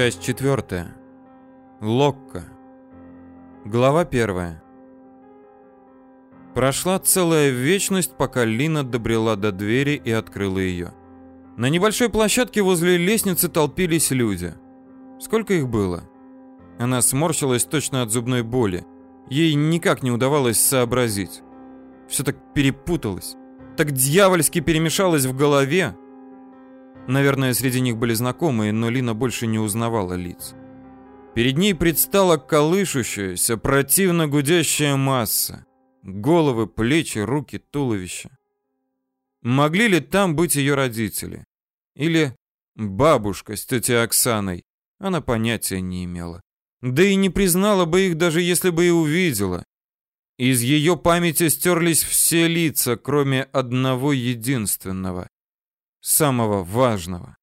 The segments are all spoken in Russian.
Часть четвертая. Локка. Глава первая. Прошла целая вечность, пока Лина добрела до двери и открыла ее. На небольшой площадке возле лестницы толпились люди. Сколько их было? Она сморщилась точно от зубной боли. Ей никак не удавалось сообразить. Все так перепуталось, так дьявольски перемешалось в голове. Наверное, среди них были знакомые, но Лина больше не узнавала лиц. Перед ней предстала колышущаяся, противно гудящая масса. Головы, плечи, руки, туловище. Могли ли там быть ее родители? Или бабушка с тетей Оксаной? Она понятия не имела. Да и не признала бы их, даже если бы и увидела. Из ее памяти стерлись все лица, кроме одного единственного, самого важного.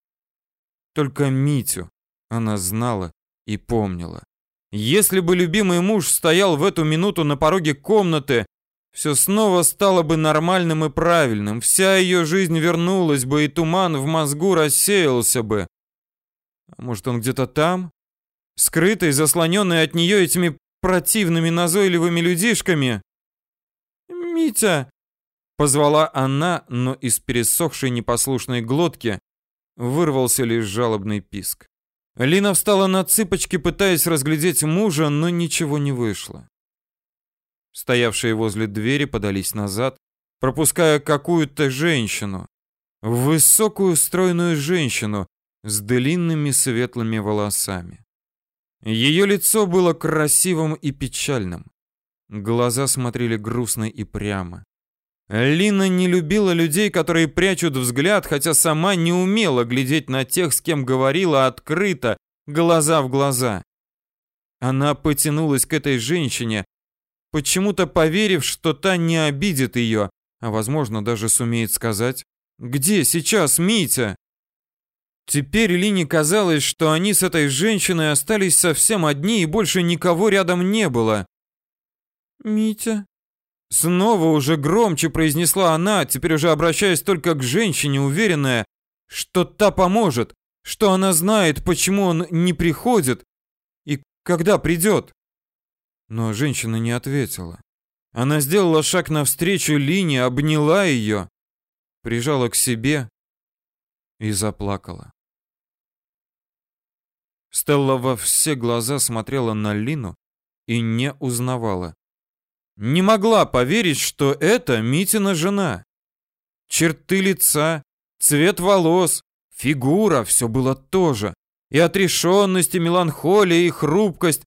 Только Митю она знала и помнила. Если бы любимый муж стоял в эту минуту на пороге комнаты, все снова стало бы нормальным и правильным, вся ее жизнь вернулась бы, и туман в мозгу рассеялся бы. А может, он где-то там? Скрытый, заслоненный от нее этими противными назойливыми людишками? «Митя!» — позвала она, но из пересохшей непослушной глотки вырвался лишь жалобный писк. Лина встала на цыпочки, пытаясь разглядеть мужа, но ничего не вышло. Стоявшие возле двери подались назад, пропуская какую-то женщину. Высокую стройную женщину с длинными светлыми волосами. Ее лицо было красивым и печальным. Глаза смотрели грустно и прямо. Лина не любила людей, которые прячут взгляд, хотя сама не умела глядеть на тех, с кем говорила открыто, глаза в глаза. Она потянулась к этой женщине, почему-то поверив, что та не обидит ее, а возможно даже сумеет сказать «Где сейчас Митя?». Теперь Лине казалось, что они с этой женщиной остались совсем одни и больше никого рядом не было. «Митя?» Снова уже громче произнесла она, теперь уже обращаясь только к женщине, уверенная, что та поможет, что она знает, почему он не приходит и когда придет. Но женщина не ответила. Она сделала шаг навстречу Лине, обняла ее, прижала к себе и заплакала. Стелла во все глаза смотрела на Лину и не узнавала. Не могла поверить, что это Митина жена. Черты лица, цвет волос, фигура, все было то же. И отрешенность, и меланхолия, и хрупкость.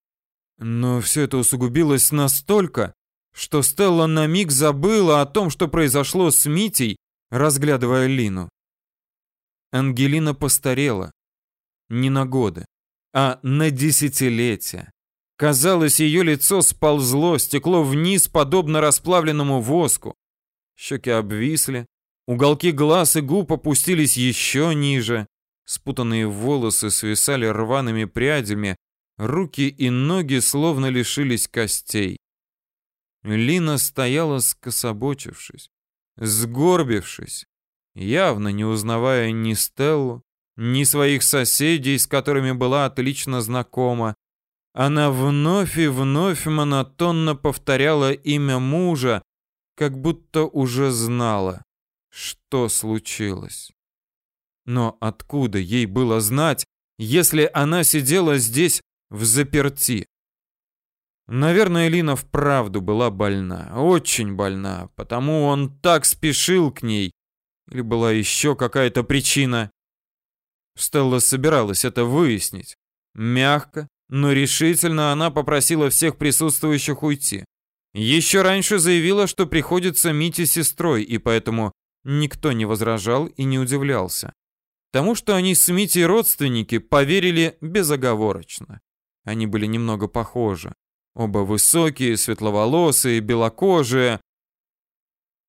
Но все это усугубилось настолько, что Стелла на миг забыла о том, что произошло с Митей, разглядывая Лину. Ангелина постарела. Не на годы, а на десятилетия. Казалось, ее лицо сползло, стекло вниз, подобно расплавленному воску. Щеки обвисли, уголки глаз и губ опустились еще ниже. Спутанные волосы свисали рваными прядями, руки и ноги словно лишились костей. Лина стояла скособочившись, сгорбившись, явно не узнавая ни Стеллу, ни своих соседей, с которыми была отлично знакома, она вновь и вновь монотонно повторяла имя мужа, как будто уже знала, что случилось. Но откуда ей было знать, если она сидела здесь в заперти? Наверное, Лина вправду была больна, очень больна, потому он так спешил к ней. Или была еще какая-то причина? Стелла собиралась это выяснить. Мягко, но решительно она попросила всех присутствующих уйти. Еще раньше заявила, что приходится Мите сестрой, и поэтому никто не возражал и не удивлялся. Тому, что они с Митей родственники, поверили безоговорочно. Они были немного похожи. Оба высокие, светловолосые, белокожие.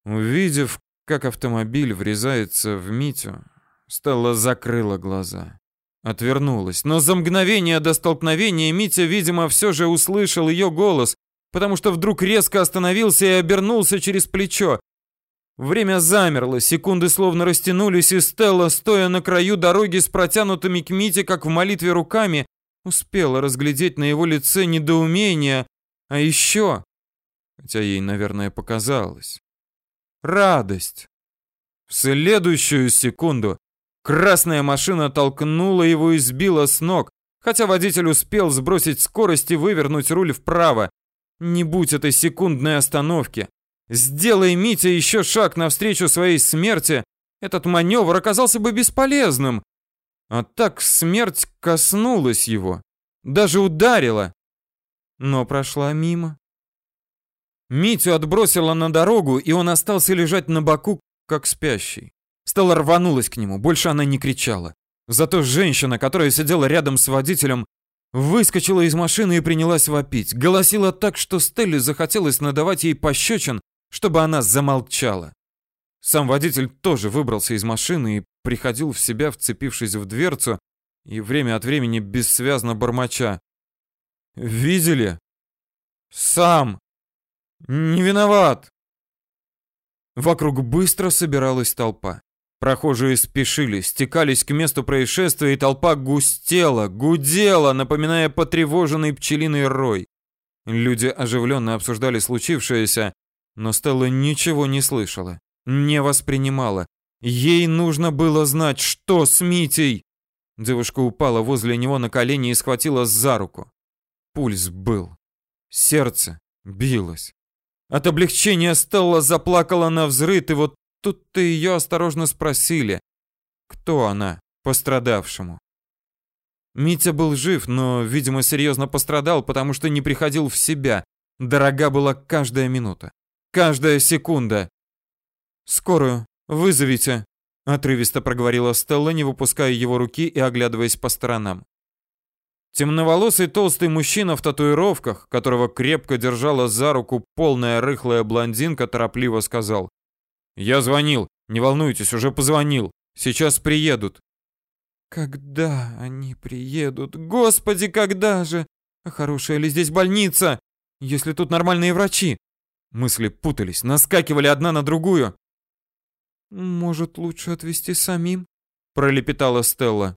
Увидев, как автомобиль врезается в Митю, Стелла закрыла глаза. Отвернулась, но за мгновение до столкновения Митя, видимо, все же услышал ее голос, потому что вдруг резко остановился и обернулся через плечо. Время замерло, секунды словно растянулись, и Стелла, стоя на краю дороги с протянутыми к Мите, как в молитве руками, Успела разглядеть на его лице недоумение, а еще, хотя ей, наверное, показалось, радость. В следующую секунду красная машина толкнула его и сбила с ног, хотя водитель успел сбросить скорость и вывернуть руль вправо. Не будь этой секундной остановки, сделай Митя еще шаг навстречу своей смерти, этот маневр оказался бы бесполезным. А так смерть коснулась его, даже ударила, но прошла мимо. Митю отбросило на дорогу, и он остался лежать на боку, как спящий. Стелла рванулась к нему, больше она не кричала. Зато женщина, которая сидела рядом с водителем, выскочила из машины и принялась вопить. Голосила так, что Стелле захотелось надавать ей пощечин, чтобы она замолчала. Сам водитель тоже выбрался из машины и приходил в себя, вцепившись в дверцу и время от времени бессвязно бормоча. «Видели? Сам! Не виноват!» Вокруг быстро собиралась толпа. Прохожие спешили, стекались к месту происшествия, и толпа густела, гудела, напоминая потревоженный пчелиный рой. Люди оживленно обсуждали случившееся, но Стелла ничего не слышала, не воспринимала. Ей нужно было знать, что с Митей. Девушка упала возле него на колени и схватила за руку. Пульс был. Сердце билось. От облегчения Стелла заплакала на взрыд, и вот тут-то ее осторожно спросили, кто она, пострадавшему. Митя был жив, но, видимо, серьезно пострадал, потому что не приходил в себя. Дорога была каждая минута, каждая секунда. «Скорую, вызовите», — отрывисто проговорила Стелла, не выпуская его руки и оглядываясь по сторонам. Темноволосый толстый мужчина в татуировках, которого крепко держала за руку полная рыхлая блондинка, торопливо сказал. «Я звонил. Не волнуйтесь, уже позвонил. Сейчас приедут». «Когда они приедут? Господи, когда же? А хорошая ли здесь больница? Если тут нормальные врачи?» Мысли путались, наскакивали одна на другую. «Может, лучше отвезти самим?» — пролепетала Стелла.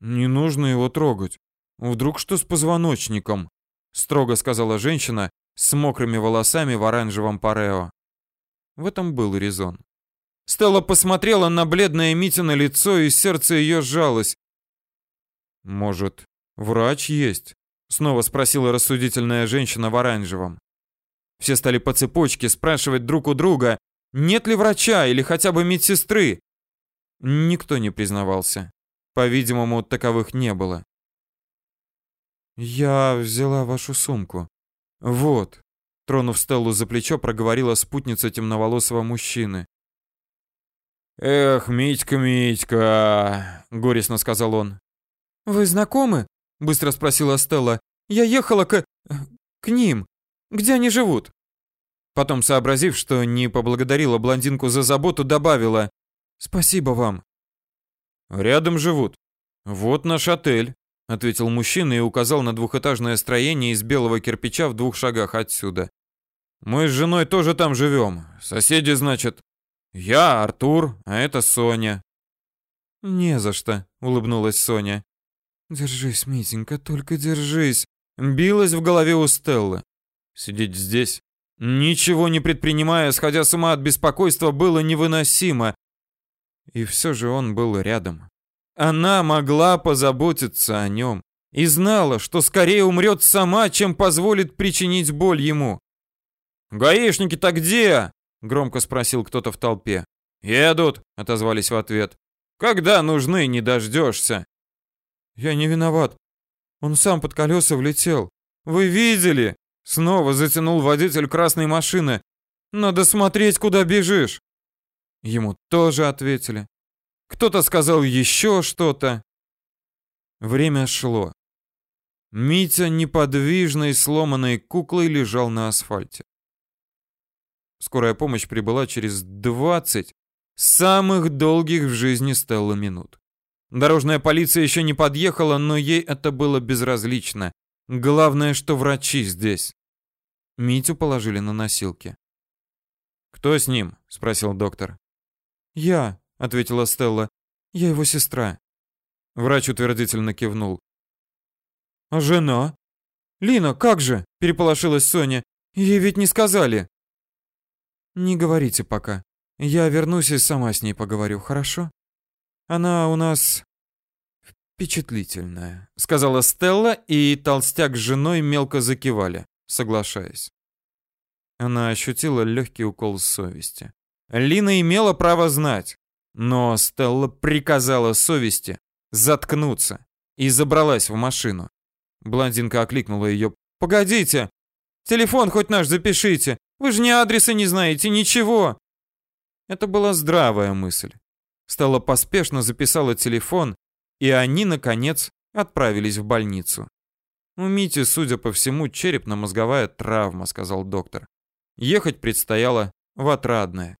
Не нужно его трогать. Вдруг что с позвоночником? Строго сказала женщина с мокрыми волосами в оранжевом парео. В этом был резон. Стелла посмотрела на бледное Митино лицо, и сердце ее сжалось. «Может, врач есть?» Снова спросила рассудительная женщина в оранжевом. Все стали по цепочке спрашивать друг у друга, нет ли врача или хотя бы медсестры. Никто не признавался. По-видимому, таковых не было. «Я взяла вашу сумку. Вот», — тронув Стеллу за плечо, проговорила спутница темноволосого мужчины. «Эх, Митька, Митька», — горестно сказал он. «Вы знакомы?» — быстро спросила Стелла. «Я ехала к... к ним. Где они живут?» Потом, сообразив, что не поблагодарила блондинку за заботу, добавила «Спасибо вам. Рядом живут. Вот наш отель, ответил мужчина и указал на двухэтажное строение из белого кирпича в двух шагах отсюда. Мы с женой тоже там живем. Соседи, значит. Я Артур, а это Соня. Не за что, улыбнулась Соня. Держись, Митенька, только держись. Билась в голове у Стеллы. Сидеть здесь, ничего не предпринимая, сходя с ума от беспокойства, было невыносимо. И все же он был рядом. Она могла позаботиться о нем и знала, что скорее умрет сама, чем позволит причинить боль ему. «Гаишники-то где?» — громко спросил кто-то в толпе. «Едут», — отозвались в ответ. «Когда нужны, не дождешься». «Я не виноват. Он сам под колеса влетел. Вы видели?» Снова затянул водитель красной машины. «Надо смотреть, куда бежишь». Ему тоже ответили. Кто-то сказал еще что-то. Время шло. Митя неподвижной сломанной куклой лежал на асфальте. Скорая помощь прибыла через 20 самых долгих в жизни Стеллы минут. Дорожная полиция еще не подъехала, но ей это было безразлично. Главное, что врачи здесь. Митю положили на носилки. «Кто с ним?» — спросил доктор. «Я», — ответила Стелла. «Я его сестра». Врач утвердительно кивнул. А жена? Лина, как же? Переполошилась Соня. Ей ведь не сказали. Не говорите пока. Я вернусь и сама с ней поговорю, хорошо? Она у нас впечатлительная, сказала Стелла, и толстяк с женой мелко закивали, соглашаясь. Она ощутила легкий укол совести. Лина имела право знать, но Стелла приказала совести заткнуться и забралась в машину. Блондинка окликнула ее. «Погодите! Телефон хоть наш запишите! Вы же ни адреса не знаете, ничего!» Это была здравая мысль. Стелла поспешно записала телефон, и они, наконец, отправились в больницу. «У Мити, судя по всему, черепно-мозговая травма», — сказал доктор. Ехать предстояло в Отрадное.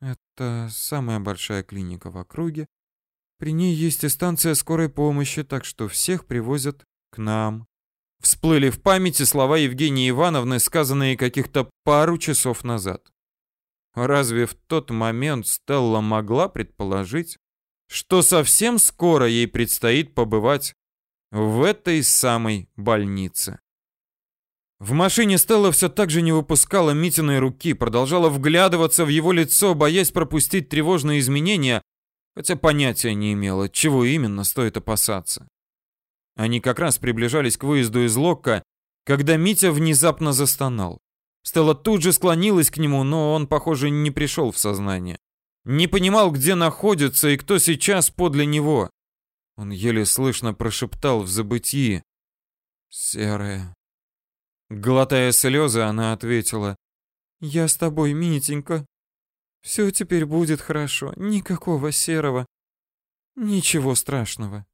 «Это самая большая клиника в округе. При ней есть и станция скорой помощи, так что всех привозят к нам». Всплыли в памяти слова Евгении Ивановны, сказанные каких-то пару часов назад. Разве в тот момент Стелла могла предположить, что совсем скоро ей предстоит побывать в этой самой больнице? В машине Стелла все так же не выпускала Митиной руки, продолжала вглядываться в его лицо, боясь пропустить тревожные изменения, хотя понятия не имела, чего именно стоит опасаться. Они как раз приближались к выезду из Локка, когда Митя внезапно застонал. Стелла тут же склонилась к нему, но он, похоже, не пришел в сознание. Не понимал, где находится и кто сейчас подле него. Он еле слышно прошептал в забытии. «Серая, Глотая слезы, она ответила. «Я с тобой, Митенька. Все теперь будет хорошо. Никакого серого. Ничего страшного».